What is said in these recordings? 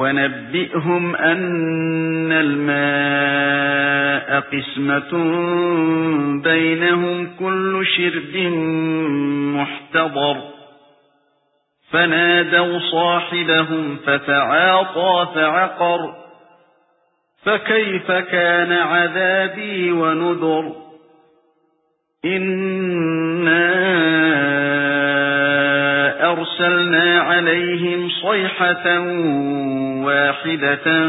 وَنَبِّئْهُمْ أَنَّ الْمَاءَ قِسْمَةٌ بَيْنَهُمْ كُلُّ شِرْبٍ مُحْتَضَرٌ. فَنَادَوْا صَاحِبَهُمْ فَتَعَاطَى فَعَقَرَ. فَكَيْفَ كَانَ عَذَابِي وَنُذُرِ؟ إِنَّا أَرْسَلْنَا عَلَيْهِمْ صَيْحَةً وَاحِدَةً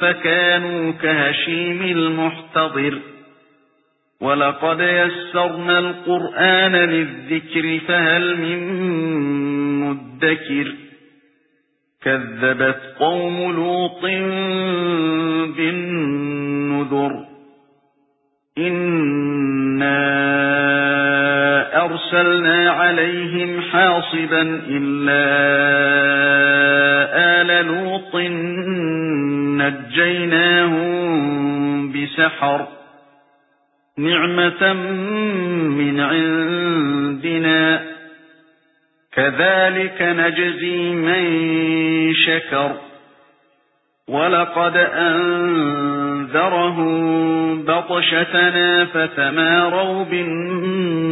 فَكَانُوا كَهَشِيمِ الْمُحْتَظِرِ وَلَقَدْ يَسَّرْنَا الْقُرْآنَ لِلذِّكْرِ فَهَلْ مِن مُّدَّكِرٍ؟ كَذَّبَتْ قَوْمُ لُوطٍ بِالنُّذُرِ. إِنَّا أَرْسَلْنَا عَلَيْهِمْ حَاصِبًا إِلَّا لُوطٍ نَجَّيْنَاهُم بِسَحَرٍ نِعْمَةً مِنْ عِندِنَا كَذَلِكَ نَجْزِي مَن شَكَرَ وَلَقَدْ أَنذَرَهُم بَطْشَتَنَا فَتَمَارَوْا بِالنُّذُرِ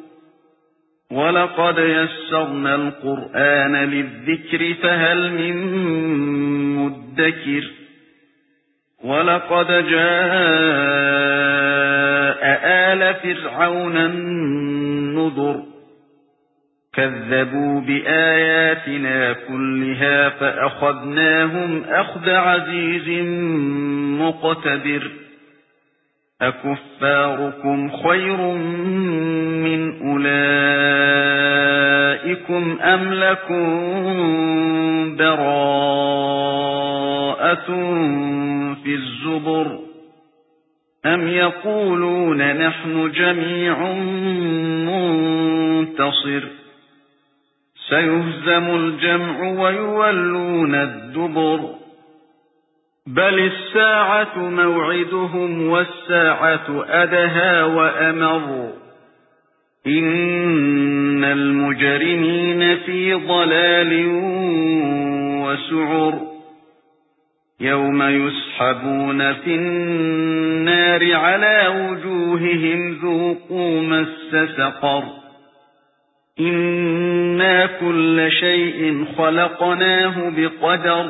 وَلَقَدْ يَسَّرْنَا الْقُرْآنَ لِلذِّكْرِ فَهَلْ مِن مُّدَّكِرٍ وَلَقَدْ جَاءَ آلَ فِرْعَوْنَ النُّذُرُ كَذَّبُوا بِآيَاتِنَا كُلِّهَا فَأَخَذْنَاهُمْ أَخْذَ عَزِيزٍ مُقْتَدِرٍ أَكُفَّارُكُمْ خَيْرٌ مِنْ أُولَئِكُمْ أَمْ لَكُمْ بَرَاءَةٌ فِي الزُّبُرِ أَمْ يَقُولُونَ نَحْنُ جَمِيعٌ مُنْتَصِرٌ سَيُهْزَمُ الْجَمْعُ وَيُوَلُّونَ الدُّبُرَ بَلِ السَّاعَةُ مَوْعِدُهُمْ وَالسَّاعَةُ أَدْهَى وَأَمَرُّ إِنَّ الْمُجْرِمِينَ فِي ضَلَالٍ وَسُعُرٍ يَوْمَ يُسْحَبُونَ فِي النَّارِ عَلَى وُجُوهِهِمْ ذُوقُوا مَسَّ سَقَرَ إِنَّا كُلَّ شَيْءٍ خَلَقْنَاهُ بِقَدَرٍ